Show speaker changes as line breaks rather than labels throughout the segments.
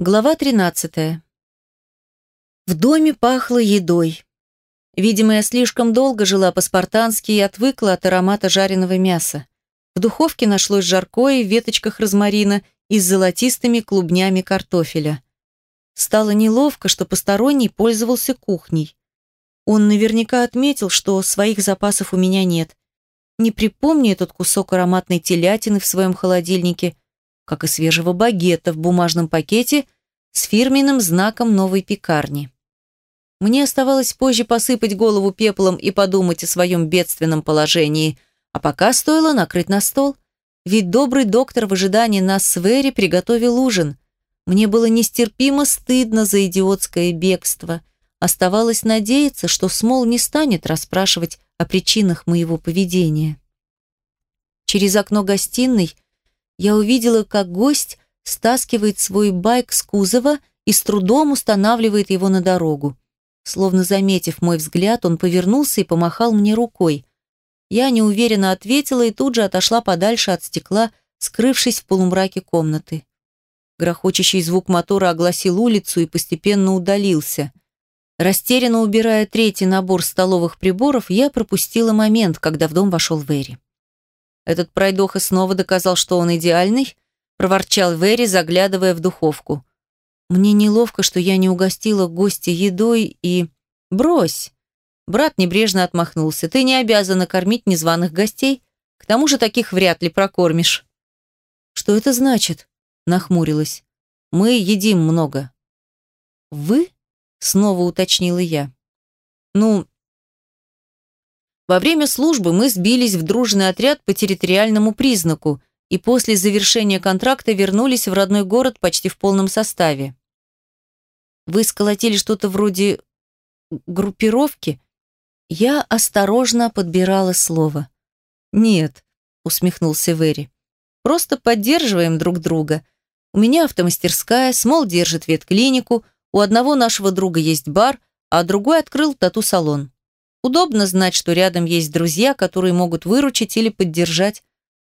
Глава 13. В доме пахло едой. Видимо, я слишком долго жила по-спартански и отвыкла от аромата жареного мяса. В духовке нашлось жаркое в веточках розмарина и с золотистыми клубнями картофеля. Стало неловко, что посторонний пользовался кухней. Он наверняка отметил, что своих запасов у меня нет. Не припомню этот кусок ароматной телятины в своем холодильнике – как и свежего багета в бумажном пакете с фирменным знаком новой пекарни. Мне оставалось позже посыпать голову пеплом и подумать о своем бедственном положении, а пока стоило накрыть на стол. Ведь добрый доктор в ожидании нас с Вэри приготовил ужин. Мне было нестерпимо стыдно за идиотское бегство. Оставалось надеяться, что Смол не станет расспрашивать о причинах моего поведения. Через окно гостиной я увидела, как гость стаскивает свой байк с кузова и с трудом устанавливает его на дорогу. Словно заметив мой взгляд, он повернулся и помахал мне рукой. Я неуверенно ответила и тут же отошла подальше от стекла, скрывшись в полумраке комнаты. Грохочущий звук мотора огласил улицу и постепенно удалился. Растерянно убирая третий набор столовых приборов, я пропустила момент, когда в дом вошел Вэри. Этот пройдоха снова доказал, что он идеальный, проворчал Вэри, заглядывая в духовку. Мне неловко, что я не угостила гостя едой и... Брось! Брат небрежно отмахнулся. Ты не обязана кормить незваных гостей. К тому же таких вряд ли прокормишь. Что это значит? Нахмурилась. Мы едим много. Вы? Снова уточнила я. Ну, во время службы мы сбились в дружный отряд по территориальному признаку и после завершения контракта вернулись в родной город почти в полном составе. Вы сколотили что-то вроде группировки? Я осторожно подбирала слово. Нет, усмехнулся Вэри. Просто поддерживаем друг друга. У меня автомастерская, Смол держит ветклинику, у одного нашего друга есть бар, а другой открыл тату-салон. Удобно знать, что рядом есть друзья, которые могут выручить или поддержать.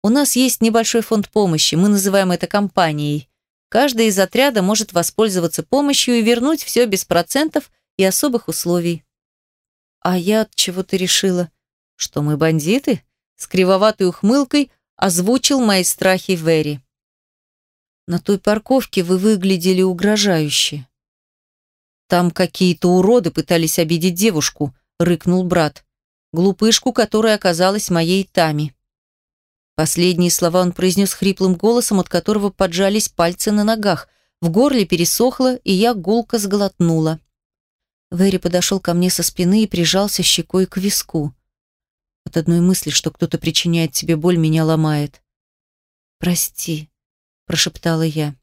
У нас есть небольшой фонд помощи, мы называем это компанией. Каждый из отряда может воспользоваться помощью и вернуть все без процентов и особых условий. А я от чего-то решила, что мы бандиты? С кривоватой ухмылкой озвучил мои страхи Вэри. На той парковке вы выглядели угрожающе. Там какие-то уроды пытались обидеть девушку, – рыкнул брат. Глупышку, которая оказалась моей Тами. Последние слова он произнес хриплым голосом, от которого поджались пальцы на ногах. В горле пересохло, и я гулко сглотнула. Вэри подошел ко мне со спины и прижался щекой к виску. От одной мысли, что кто-то причиняет тебе боль, меня ломает. «Прости», — прошептала я.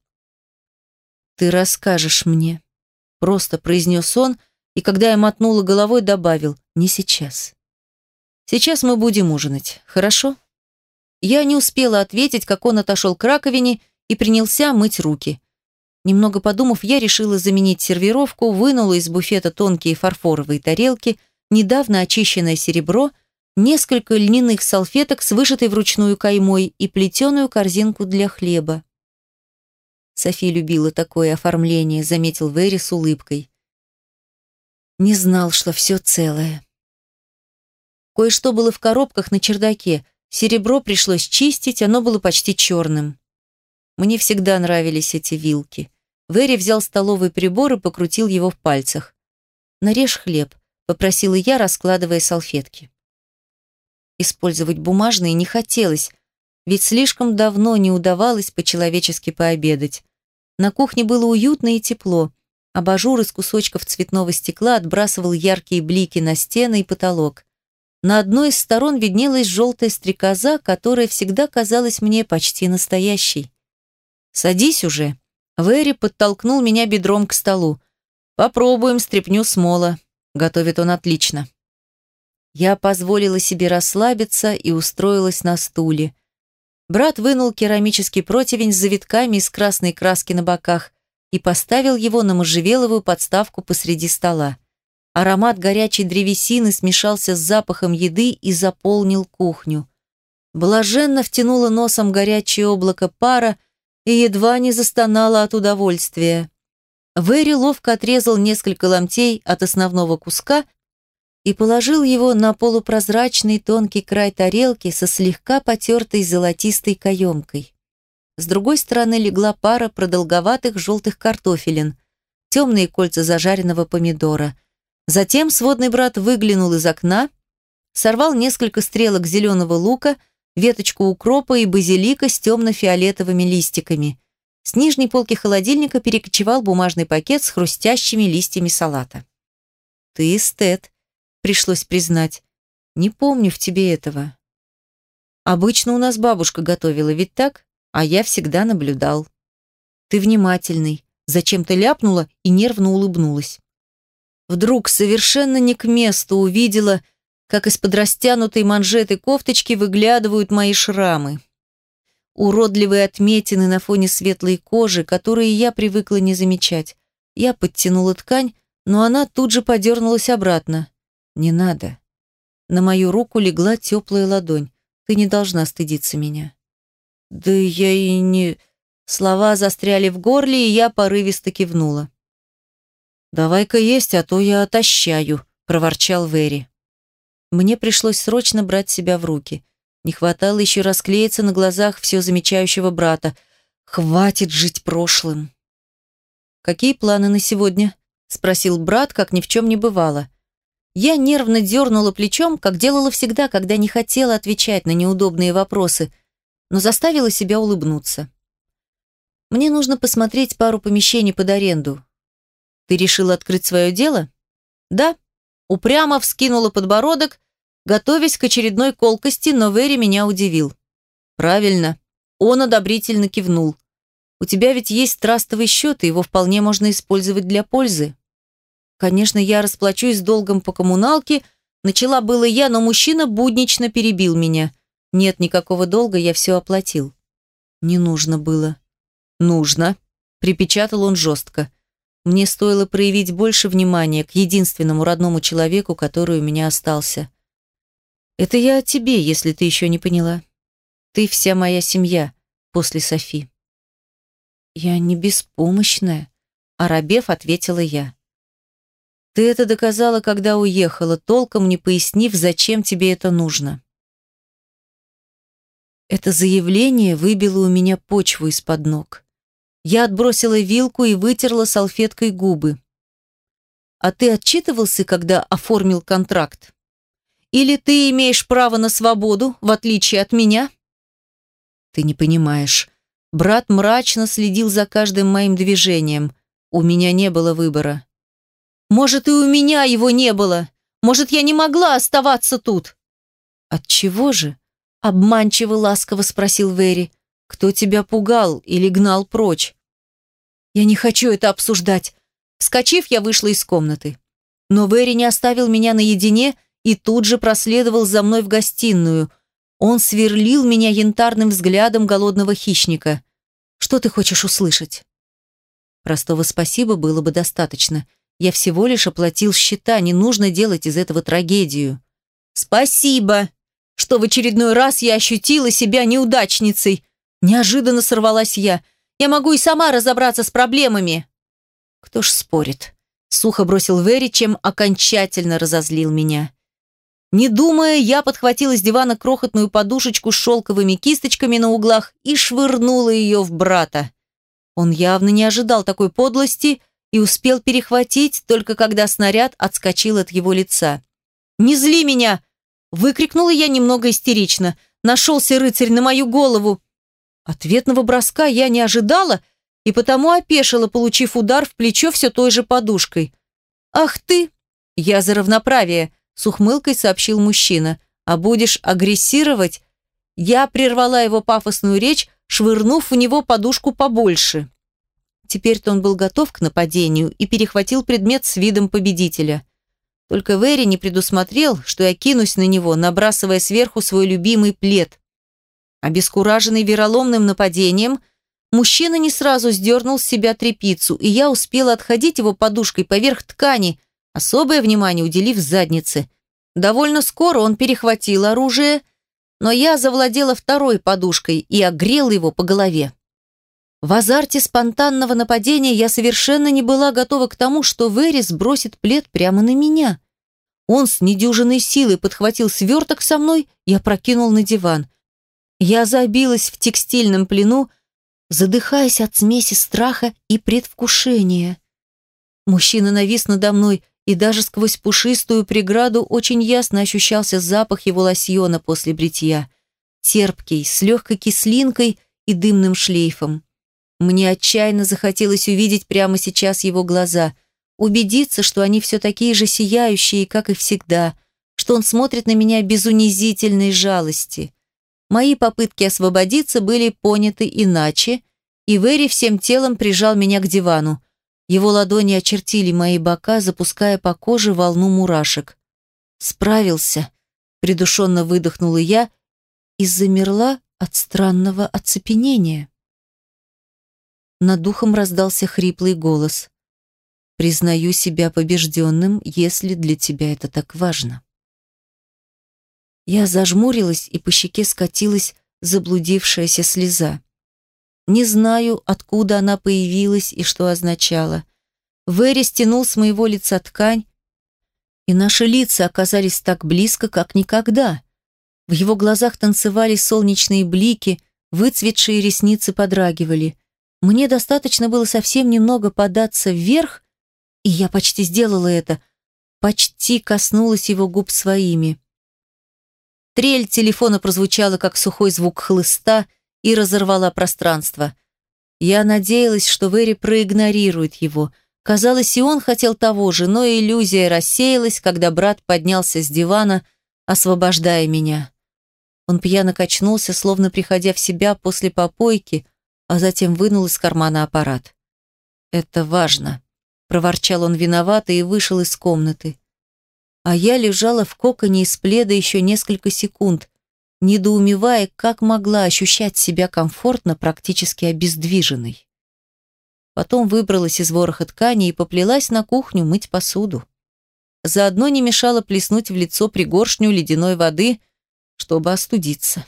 «Ты расскажешь мне», — просто произнес он, — и когда я мотнула головой, добавил «не сейчас». «Сейчас мы будем ужинать, хорошо?» Я не успела ответить, как он отошел к раковине и принялся мыть руки. Немного подумав, я решила заменить сервировку, вынула из буфета тонкие фарфоровые тарелки, недавно очищенное серебро, несколько льняных салфеток с вышитой вручную каймой и плетеную корзинку для хлеба. Софи любила такое оформление, заметил Вэри с улыбкой. Не знал, что все целое. Кое-что было в коробках на чердаке. Серебро пришлось чистить, оно было почти черным. Мне всегда нравились эти вилки. Вэри взял столовый прибор и покрутил его в пальцах. «Нарежь хлеб», — попросила я, раскладывая салфетки. Использовать бумажные не хотелось, ведь слишком давно не удавалось по-человечески пообедать. На кухне было уютно и тепло. Абажур из кусочков цветного стекла отбрасывал яркие блики на стены и потолок. На одной из сторон виднелась желтая стрекоза, которая всегда казалась мне почти настоящей. «Садись уже». Вэри подтолкнул меня бедром к столу. «Попробуем стряпню смола». Готовит он отлично. Я позволила себе расслабиться и устроилась на стуле. Брат вынул керамический противень с завитками из красной краски на боках, и поставил его на можжевеловую подставку посреди стола. Аромат горячей древесины смешался с запахом еды и заполнил кухню. Блаженно втянула носом горячее облако пара и едва не застонала от удовольствия. Вэри ловко отрезал несколько ломтей от основного куска и положил его на полупрозрачный тонкий край тарелки со слегка потертой золотистой каемкой. С другой стороны легла пара продолговатых желтых картофелин, темные кольца зажаренного помидора. Затем сводный брат выглянул из окна, сорвал несколько стрелок зеленого лука, веточку укропа и базилика с темно-фиолетовыми листиками. С нижней полки холодильника перекочевал бумажный пакет с хрустящими листьями салата. «Ты эстет», — пришлось признать. «Не помню в тебе этого». «Обычно у нас бабушка готовила, ведь так? А я всегда наблюдал». «Ты внимательный», — зачем-то ляпнула и нервно улыбнулась. Вдруг совершенно не к месту увидела, как из-под растянутой манжеты кофточки выглядывают мои шрамы уродливые отметины на фоне светлой кожи, которые я привыкла не замечать. Я подтянула ткань, но она тут же подернулась обратно. «Не надо». На мою руку легла теплая ладонь. «Ты не должна стыдиться меня». «Да я и не...» Слова застряли в горле, и я порывисто кивнула. «Давай-ка есть, а то я отощаю», — проворчал Вэри. Мне пришлось срочно брать себя в руки. Не хватало еще расклеиться на глазах все замечающего брата. Хватит жить прошлым. «Какие планы на сегодня?» – спросил брат, как ни в чем не бывало. Я нервно дернула плечом, как делала всегда, когда не хотела отвечать на неудобные вопросы, но заставила себя улыбнуться. «Мне нужно посмотреть пару помещений под аренду. Ты решила открыть свое дело?» «Да». Упрямо вскинула подбородок готовясь к очередной колкости, но Вэри меня удивил. «Правильно». Он одобрительно кивнул. «У тебя ведь есть трастовый счет, и его вполне можно использовать для пользы». Конечно, я расплачусь долгом по коммуналке, начала было я, но мужчина буднично перебил меня. Нет никакого долга, я все оплатил. Не нужно было. Нужно, припечатал он жестко. Мне стоило проявить больше внимания к единственному родному человеку, который у меня остался. Это я о тебе, если ты еще не поняла. Ты вся моя семья после Софи. Я не беспомощная, оробев ответила я. Ты это доказала, когда уехала, толком не пояснив, зачем тебе это нужно. Это заявление выбило у меня почву из-под ног. Я отбросила вилку и вытерла салфеткой губы. А ты отчитывался, когда оформил контракт? Или ты имеешь право на свободу, в отличие от меня? Ты не понимаешь. Брат мрачно следил за каждым моим движением. У меня не было выбора. Может, и у меня его не было. Может, я не могла оставаться тут. От чего же? Обманчиво ласково спросил Вэри. Кто тебя пугал или гнал прочь? Я не хочу это обсуждать. Вскочив, я вышла из комнаты. Но Вэри не оставил меня наедине и тут же проследовал за мной в гостиную. Он сверлил меня янтарным взглядом голодного хищника. «Что ты хочешь услышать?» Простого спасибо было бы достаточно. Я всего лишь оплатил счета, не нужно делать из этого трагедию. «Спасибо!» Что в очередной раз я ощутила себя неудачницей. Неожиданно сорвалась я. Я могу и сама разобраться с проблемами. Кто ж спорит? Сухо бросил Вэри, чем окончательно разозлил меня. Не думая, я подхватила с дивана крохотную подушечку с шелковыми кисточками на углах и швырнула ее в брата. Он явно не ожидал такой подлости и успел перехватить, только когда снаряд отскочил от его лица. «Не зли меня!» – выкрикнула я немного истерично. «Нашелся рыцарь на мою голову!» Ответного броска я не ожидала и потому опешила, получив удар в плечо все той же подушкой. «Ах ты!» «Я за равноправие!» с ухмылкой сообщил мужчина. «А будешь агрессировать?» Я прервала его пафосную речь, швырнув в него подушку побольше. Теперь-то он был готов к нападению и перехватил предмет с видом победителя. Только Вэри не предусмотрел, что я кинусь на него, набрасывая сверху свой любимый плед. Обескураженный вероломным нападением, мужчина не сразу сдернул с себя трепицу, и я успела отходить его подушкой поверх ткани – особое внимание уделив заднице. Довольно скоро он перехватил оружие, но я завладела второй подушкой и огрел его по голове. В азарте спонтанного нападения я совершенно не была готова к тому, что Верис бросит плед прямо на меня. Он с недюжиной силой подхватил сверток со мной и опрокинул на диван. Я забилась в текстильном плену, задыхаясь от смеси страха и предвкушения. Мужчина навис надо мной, и даже сквозь пушистую преграду очень ясно ощущался запах его лосьона после бритья. Терпкий, с легкой кислинкой и дымным шлейфом. Мне отчаянно захотелось увидеть прямо сейчас его глаза, убедиться, что они все такие же сияющие, как и всегда, что он смотрит на меня без унизительной жалости. Мои попытки освободиться были поняты иначе, и Вэри всем телом прижал меня к дивану. Его ладони очертили мои бока, запуская по коже волну мурашек. «Справился», — придушенно выдохнула я и замерла от странного оцепенения. Над духом раздался хриплый голос. «Признаю себя побежденным, если для тебя это так важно». Я зажмурилась, и по щеке скатилась заблудившаяся слеза. Не знаю, откуда она появилась и что означала. Вэри стянул с моего лица ткань, и наши лица оказались так близко, как никогда. В его глазах танцевали солнечные блики, выцветшие ресницы подрагивали. Мне достаточно было совсем немного податься вверх, и я почти сделала это, почти коснулась его губ своими. Трель телефона прозвучала, как сухой звук хлыста, и разорвала пространство. Я надеялась, что Вэри проигнорирует его. Казалось, и он хотел того же, но иллюзия рассеялась, когда брат поднялся с дивана, освобождая меня. Он пьяно качнулся, словно приходя в себя после попойки, а затем вынул из кармана аппарат. «Это важно», – проворчал он виновато и вышел из комнаты. А я лежала в коконе из пледа еще несколько секунд, недоумевая, как могла ощущать себя комфортно, практически обездвиженной. Потом выбралась из вороха ткани и поплелась на кухню мыть посуду. Заодно не мешало плеснуть в лицо пригоршню ледяной воды, чтобы остудиться.